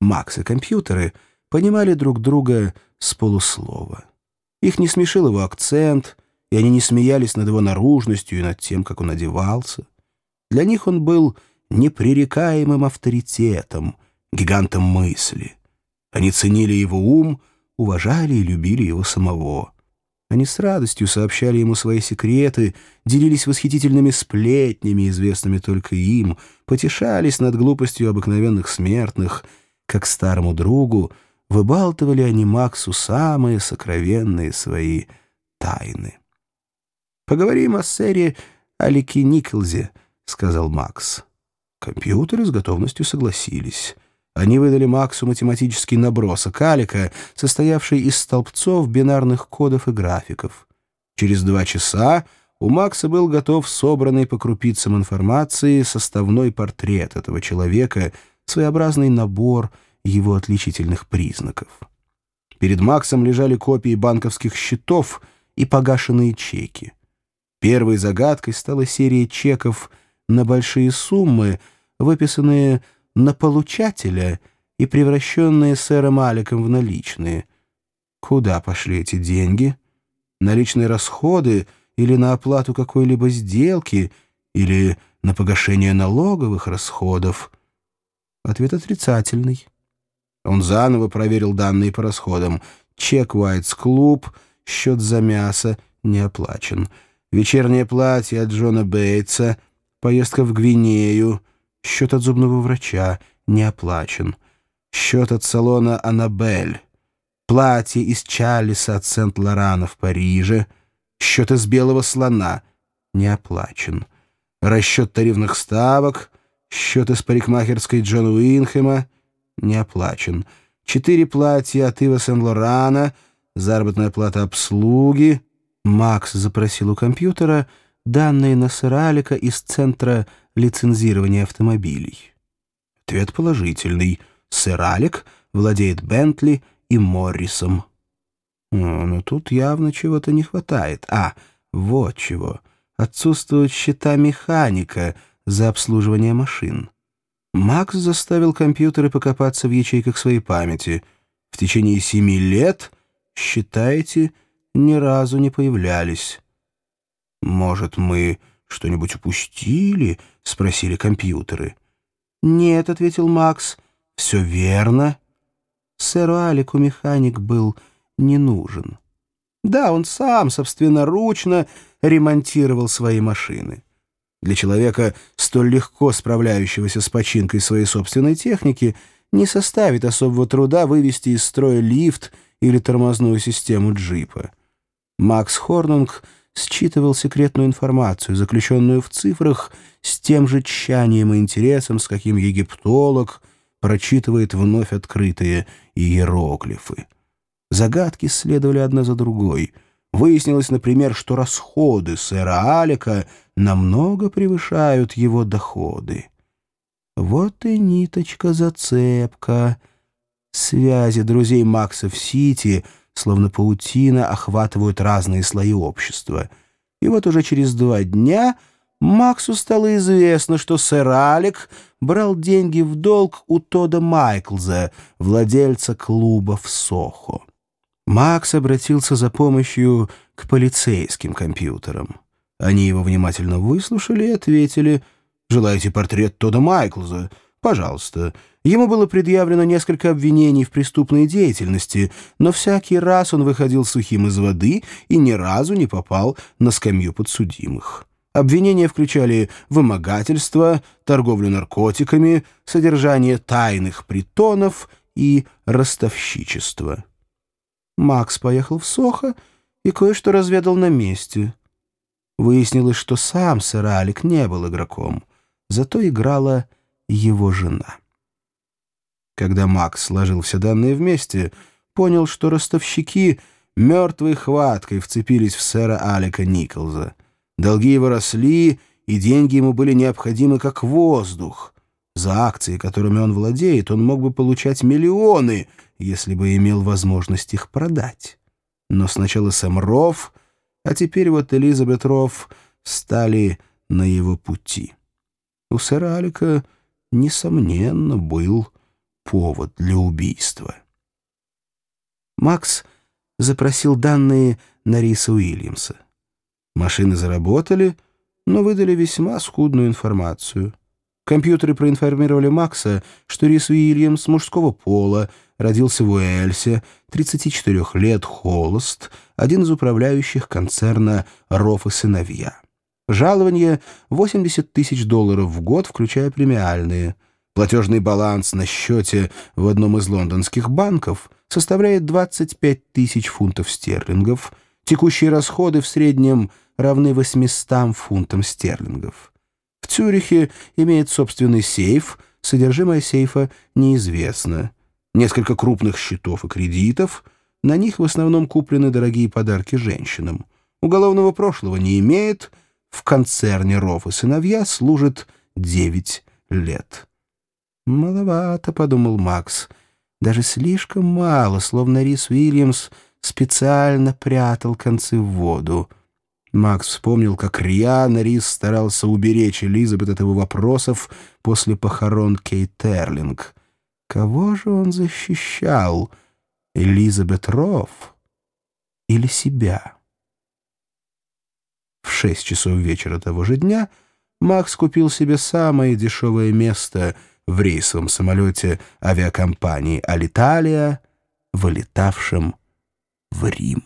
Макс и компьютеры понимали друг друга с полуслова. Их не смешил его акцент, и они не смеялись над его наружностью и над тем, как он одевался. Для них он был непререкаемым авторитетом, гигантом мысли. Они ценили его ум, уважали и любили его самого. Они с радостью сообщали ему свои секреты, делились восхитительными сплетнями, известными только им, потешались над глупостью обыкновенных смертных. Как старому другу выбалтывали они Максу самые сокровенные свои тайны. «Поговорим о сэре Алике Николзе», — сказал Макс. Компьютеры с готовностью согласились. Они выдали Максу математический набросок Алика, состоявший из столбцов, бинарных кодов и графиков. Через два часа у Макса был готов собранный по крупицам информации составной портрет этого человека, своеобразный набор его отличительных признаков. Перед Максом лежали копии банковских счетов и погашенные чеки. Первой загадкой стала серия чеков на большие суммы, выписанные на получателя и превращенные сэром Аликом в наличные. Куда пошли эти деньги? Наличные расходы или на оплату какой-либо сделки, или на погашение налоговых расходов? Ответ отрицательный. Он заново проверил данные по расходам. Чек Уайтс Клуб, счет за мясо не оплачен. Вечернее платье от Джона Бейтса, поездка в Гвинею — Счет от зубного врача не оплачен. Счет от салона «Аннабель». Платье из Чаллиса от Сент-Лорана в Париже. Счет из «Белого слона» не оплачен. Расчет тарифных ставок. Счет из парикмахерской Джона Уинхэма не оплачен. Четыре платья от Ива Сен-Лорана. Заработная плата обслуги. Макс запросил у компьютера данные на Сыралика из центра лицензирования автомобилей? Ответ положительный. Сэр Алек владеет Бентли и Моррисом. Но тут явно чего-то не хватает. А, вот чего. Отсутствуют счета механика за обслуживание машин. Макс заставил компьютеры покопаться в ячейках своей памяти. В течение семи лет, считаете, ни разу не появлялись. Может, мы что-нибудь упустили?» — спросили компьютеры. «Нет», — ответил Макс, — «все верно». Сэру Алику механик был не нужен. Да, он сам собственноручно ремонтировал свои машины. Для человека, столь легко справляющегося с починкой своей собственной техники, не составит особого труда вывести из строя лифт или тормозную систему джипа. Макс Хорнунг считывал секретную информацию, заключенную в цифрах, с тем же тщанием и интересом, с каким египтолог прочитывает вновь открытые иероглифы. Загадки следовали одна за другой. Выяснилось, например, что расходы сэра Алика намного превышают его доходы. Вот и ниточка-зацепка. Связи друзей Макса в Сити — словно паутина, охватывают разные слои общества. И вот уже через два дня Максу стало известно, что сэр Алек брал деньги в долг у Тода Майклза, владельца клуба в Сохо. Макс обратился за помощью к полицейским компьютерам. Они его внимательно выслушали и ответили «Желаете портрет Тода Майклза? Пожалуйста». Ему было предъявлено несколько обвинений в преступной деятельности, но всякий раз он выходил сухим из воды и ни разу не попал на скамью подсудимых. Обвинения включали вымогательство, торговлю наркотиками, содержание тайных притонов и ростовщичество. Макс поехал в Сохо и кое-что разведал на месте. Выяснилось, что сам сэр Алик не был игроком, зато играла его жена. Когда Макс сложил все данные вместе, понял, что ростовщики мертвой хваткой вцепились в сэра Алика Николза. Долги его росли, и деньги ему были необходимы как воздух. За акции, которыми он владеет, он мог бы получать миллионы, если бы имел возможность их продать. Но сначала Сэм Ров, а теперь вот Элизабет Ров стали на его пути. У сэра Алика, несомненно, был повод для убийства. Макс запросил данные на Риса Уильямса. Машины заработали, но выдали весьма скудную информацию. Компьютеры проинформировали Макса, что Рис Уильямс мужского пола, родился в Уэльсе, 34 лет, холост, один из управляющих концерна «Роф и сыновья». Жалование — 80 тысяч долларов в год, включая премиальные. Платежный баланс на счете в одном из лондонских банков составляет 25 тысяч фунтов стерлингов, текущие расходы в среднем равны 800 фунтам стерлингов. В Цюрихе имеет собственный сейф, содержимое сейфа неизвестно. Несколько крупных счетов и кредитов, на них в основном куплены дорогие подарки женщинам. Уголовного прошлого не имеет, в концерне Ров и сыновья служит 9 лет. «Маловато», — подумал Макс, — «даже слишком мало, словно Рис Уильямс специально прятал концы в воду». Макс вспомнил, как рьяно Рис старался уберечь Элизабет от его вопросов после похорон Кейт Терлинг. Кого же он защищал? Элизабет Рофф или себя? В шесть часов вечера того же дня Макс купил себе самое дешевое место в рейсовом самолете авиакомпании «Алиталия», вылетавшем в Рим.